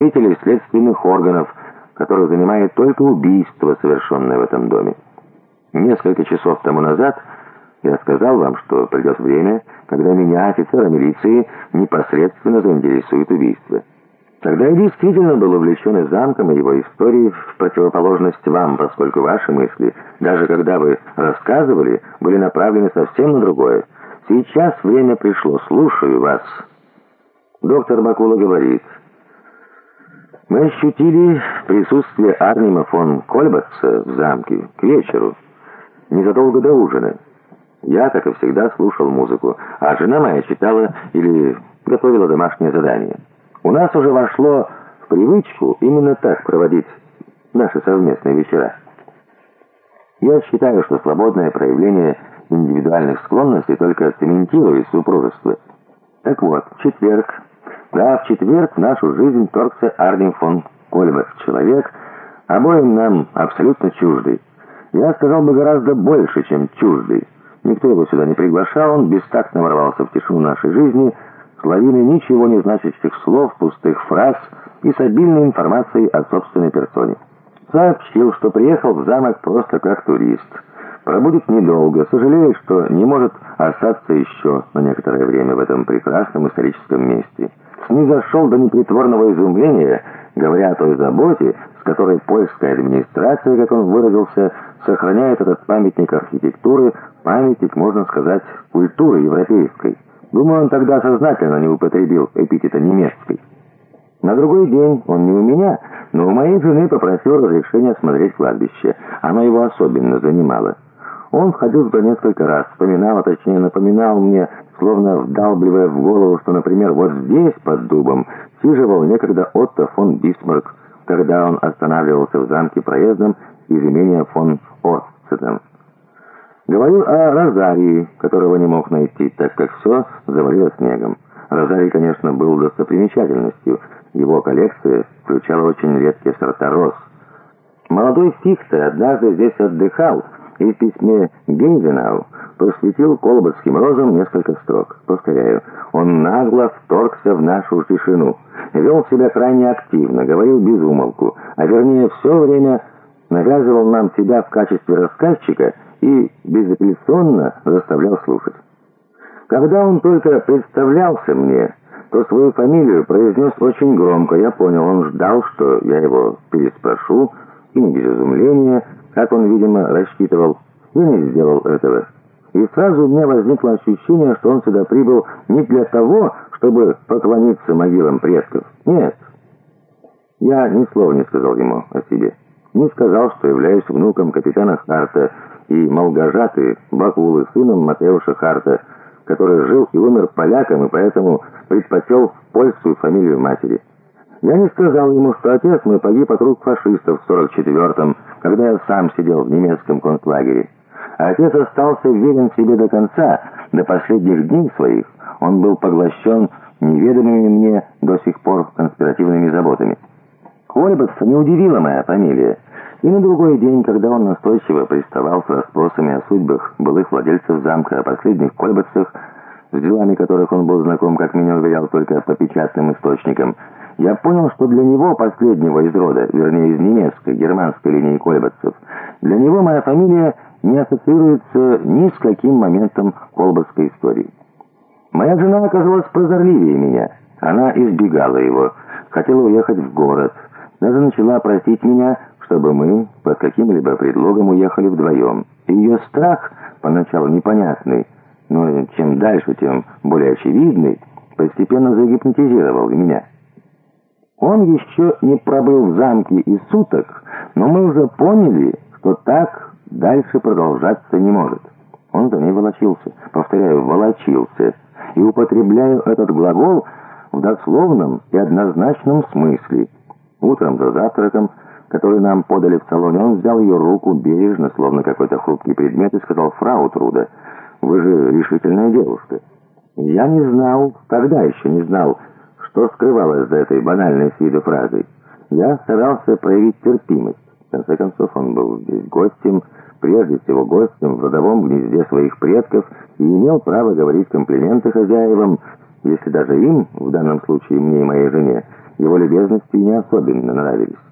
представителей следственных органов, который занимает только убийство, совершенное в этом доме. Несколько часов тому назад я сказал вам, что придет время, когда меня, офицера милиции, непосредственно заинтересует убийство. Тогда я действительно был увлечен и замком, и его историей в противоположность вам, поскольку ваши мысли, даже когда вы рассказывали, были направлены совсем на другое. Сейчас время пришло, слушаю вас. Доктор Бакула говорит... Мы ощутили присутствие Арнима фон Кольбатца в замке к вечеру, незадолго до ужина. Я, как и всегда, слушал музыку, а жена моя читала или готовила домашнее задание. У нас уже вошло в привычку именно так проводить наши совместные вечера. Я считаю, что свободное проявление индивидуальных склонностей только цементирует супружество. Так вот, четверг да, в четверг в нашу жизнь торгся Арнем фон Кольбах, человек, обоим нам абсолютно чуждый. Я сказал бы гораздо больше, чем чуждый. Никто его сюда не приглашал, он бестактно ворвался в тишину нашей жизни, с лавиной ничего не значащих слов, пустых фраз и с обильной информацией о собственной персоне. Сообщил, что приехал в замок просто как турист. Пробудет недолго, сожалеет, что не может остаться еще на некоторое время в этом прекрасном историческом месте снизошел до непритворного изумления, говоря о той заботе, с которой польская администрация, как он выразился, сохраняет этот памятник архитектуры, памятник, можно сказать, культуры европейской. Думаю, он тогда сознательно не употребил эпитета немецкой. На другой день он не у меня, но у моей жены попросил разрешения осмотреть кладбище. Оно его особенно занимало. Он входил туда несколько раз, вспоминал, а точнее напоминал мне, словно вдалбливая в голову, что, например, вот здесь, под дубом, сиживал некогда Отто фон Бисмарк, когда он останавливался в замке проездом из имения фон Орстцетен. Говорил о Розарии, которого не мог найти, так как все завалило снегом. Розарий, конечно, был достопримечательностью. Его коллекция включала очень редкие сорта роз. Молодой Фихте однажды здесь отдыхал, и в письме Гейзенау посвятил колбасским розам несколько строк. Повторяю, он нагло вторгся в нашу тишину, вел себя крайне активно, говорил без умолку, а вернее все время навязывал нам себя в качестве рассказчика и безапелляционно заставлял слушать. Когда он только представлялся мне, то свою фамилию произнес очень громко. Я понял, он ждал, что я его переспрошу, и не без изумления, как он, видимо, рассчитывал. Я не сделал этого. И сразу у меня возникло ощущение, что он сюда прибыл не для того, чтобы поклониться могилам предков. Нет. Я ни слова не сказал ему о себе. Не сказал, что являюсь внуком капитана Харта и Малгажаты Бакулы, сыном Матеуша Харта, который жил и умер поляком и поэтому предпочел польскую фамилию матери. Я не сказал ему, что отец мой погиб от рук фашистов в 44-м, когда я сам сидел в немецком концлагере. А отец остался верен себе до конца, до последних дней своих. Он был поглощен неведомыми мне до сих пор конспиративными заботами. Кольбатса не удивила моя фамилия. И на другой день, когда он настойчиво приставал с расспросами о судьбах былых владельцев замка, о последних Кольбатцах, с делами которых он был знаком, как меня уверял, только по печатным источникам, я понял, что для него, последнего из рода, вернее, из немецкой, германской линии Кольбатцев, для него моя фамилия не ассоциируется ни с каким моментом колбасской истории. Моя жена оказалась прозорливее меня. Она избегала его, хотела уехать в город, даже начала просить меня, чтобы мы под каким-либо предлогом уехали вдвоем. И ее страх, поначалу непонятный, но чем дальше, тем более очевидный, постепенно загипнотизировал меня. Он еще не пробыл в замке и суток, но мы уже поняли, что так дальше продолжаться не может. Он за ней волочился, повторяю, волочился, и употребляю этот глагол в дословном и однозначном смысле. Утром за завтраком, который нам подали в салоне, он взял ее руку бережно, словно какой-то хрупкий предмет, и сказал, «Фрау Труда, вы же решительная девушка». Я не знал, тогда еще не знал, что скрывалось за этой банальной с виду фразой? Я старался проявить терпимость. В конце концов, он был здесь гостем, прежде всего гостем в родовом гнезде своих предков и имел право говорить комплименты хозяевам, если даже им, в данном случае мне и моей жене, его любезности не особенно нравились.